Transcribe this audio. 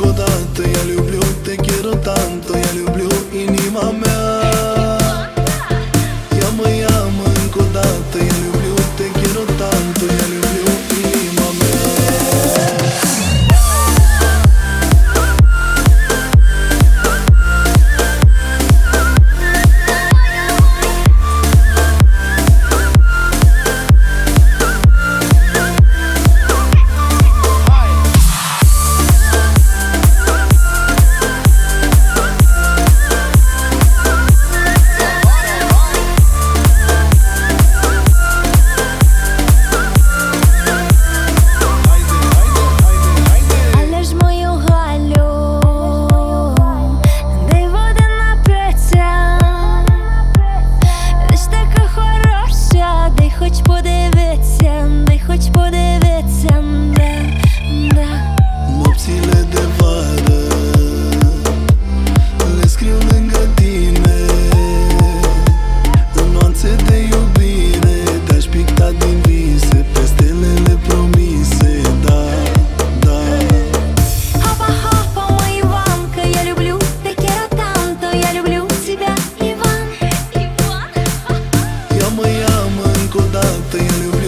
шкода, то я люблю, ты, кіро там, то я люблю. ты любишь